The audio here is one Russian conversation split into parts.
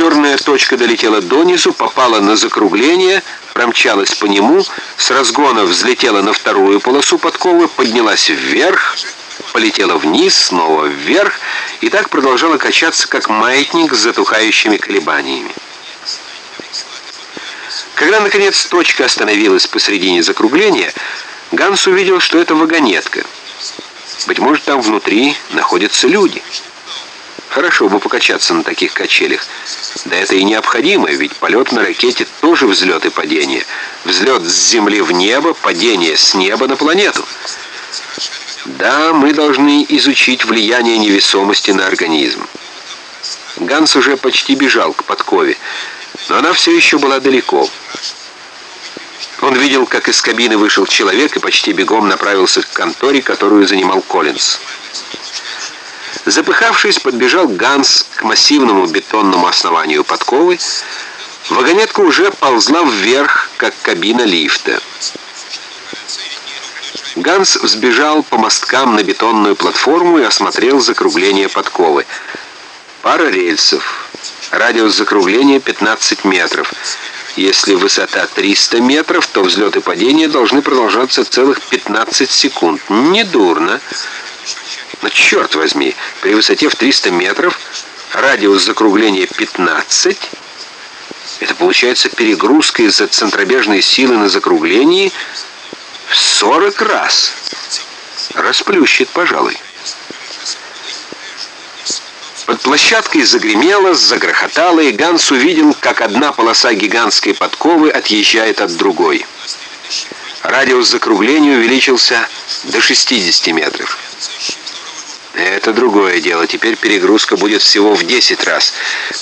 черная точка долетела донизу, попала на закругление, промчалась по нему, с разгона взлетела на вторую полосу подковы, поднялась вверх, полетела вниз, снова вверх, и так продолжала качаться, как маятник с затухающими колебаниями. Когда, наконец, точка остановилась посредине закругления, Ганс увидел, что это вагонетка. Быть может, там внутри находятся люди. Хорошо бы покачаться на таких качелях. Да это и необходимо, ведь полет на ракете тоже взлет и падение. Взлет с Земли в небо, падение с неба на планету. Да, мы должны изучить влияние невесомости на организм. Ганс уже почти бежал к подкове, но она все еще была далеко. Он видел, как из кабины вышел человек и почти бегом направился к конторе, которую занимал Коллинз. Запыхавшись, подбежал Ганс к массивному бетонному основанию подковы. Вагонетка уже ползла вверх, как кабина лифта. Ганс взбежал по мосткам на бетонную платформу и осмотрел закругление подковы. Пара рельсов. Радиус закругления 15 метров. Если высота 300 метров, то взлет и падение должны продолжаться целых 15 секунд. Недурно. Но черт возьми, при высоте в 300 метров радиус закругления 15, это получается перегрузка из-за центробежной силы на закруглении в 40 раз. Расплющит, пожалуй. Под площадкой загремело, загрохотало, и Ганс увидел, как одна полоса гигантской подковы отъезжает от другой. Радиус закругления увеличился до 60 метров. Это другое дело. Теперь перегрузка будет всего в 10 раз.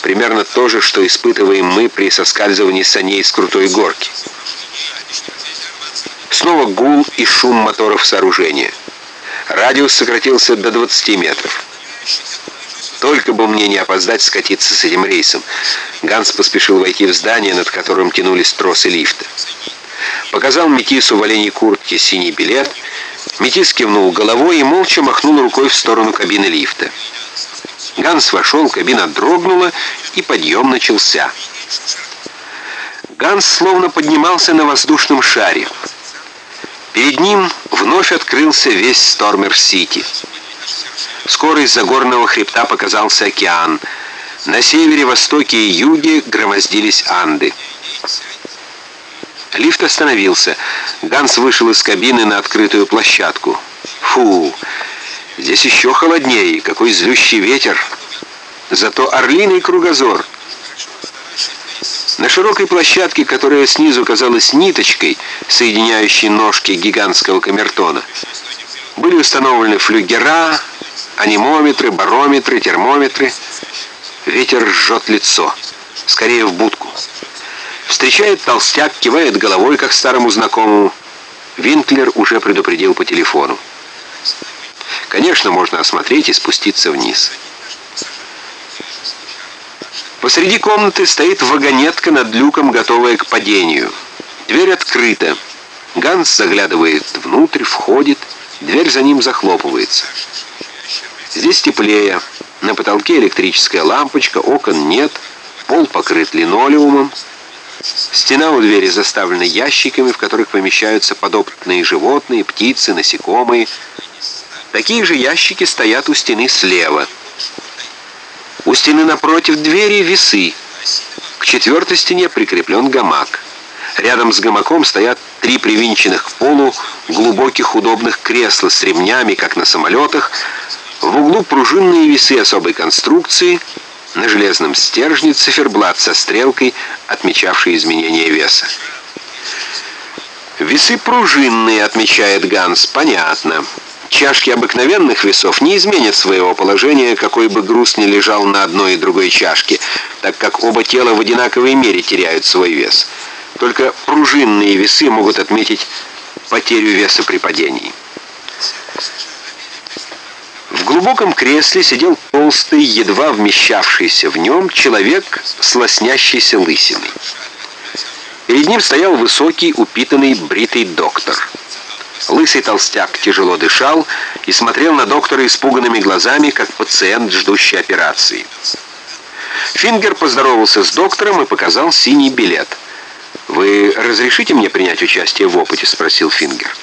Примерно то же, что испытываем мы при соскальзывании саней с крутой горки. Снова гул и шум моторов сооружения. Радиус сократился до 20 метров. Только бы мне не опоздать скатиться с этим рейсом. Ганс поспешил войти в здание, над которым тянулись тросы лифта. Показал Метису в оленей куртке синий билет. Метис кивнул головой и молча махнул рукой в сторону кабины лифта. Ганс вошел, кабина дрогнула, и подъем начался. Ганс словно поднимался на воздушном шаре. Перед ним вновь открылся весь Стормер-Сити. Скоро из-за горного хребта показался океан. На севере, востоке и юге громоздились Анды. Лифт остановился. Ганс вышел из кабины на открытую площадку. Фу, здесь еще холоднее, какой злющий ветер. Зато орлиный кругозор. На широкой площадке, которая снизу казалась ниточкой, соединяющей ножки гигантского камертона, были установлены флюгера, анимометры, барометры, термометры. Ветер жжет лицо. Скорее в будку. Встречает толстяк, кивает головой, как старому знакомому. Винклер уже предупредил по телефону. Конечно, можно осмотреть и спуститься вниз. Посреди комнаты стоит вагонетка над люком, готовая к падению. Дверь открыта. Ганс заглядывает внутрь, входит. Дверь за ним захлопывается. Здесь теплее. На потолке электрическая лампочка, окон нет, пол покрыт линолеумом. Стена у двери заставлена ящиками, в которых помещаются подопытные животные, птицы, насекомые. Такие же ящики стоят у стены слева. У стены напротив двери весы. К четвертой стене прикреплен гамак. Рядом с гамаком стоят три привинченных к полу глубоких удобных кресла с ремнями, как на самолетах, в углу пружинные весы особой конструкции, на железном стержне циферблат со стрелкой, отмечавший изменение веса. Весы пружинные, отмечает Ганс, понятно. Чашки обыкновенных весов не изменят своего положения, какой бы груз ни лежал на одной и другой чашке, так как оба тела в одинаковой мере теряют свой вес. Только пружинные весы могут отметить потерю веса при падении. В глубоком кресле сидел толстый, едва вмещавшийся в нем человек с лоснящейся лысиной. Перед ним стоял высокий, упитанный, бритый доктор. Лысый толстяк тяжело дышал и смотрел на доктора испуганными глазами, как пациент, ждущий операции. Фингер поздоровался с доктором и показал синий билет. «Вы разрешите мне принять участие в опыте?» — спросил Фингер.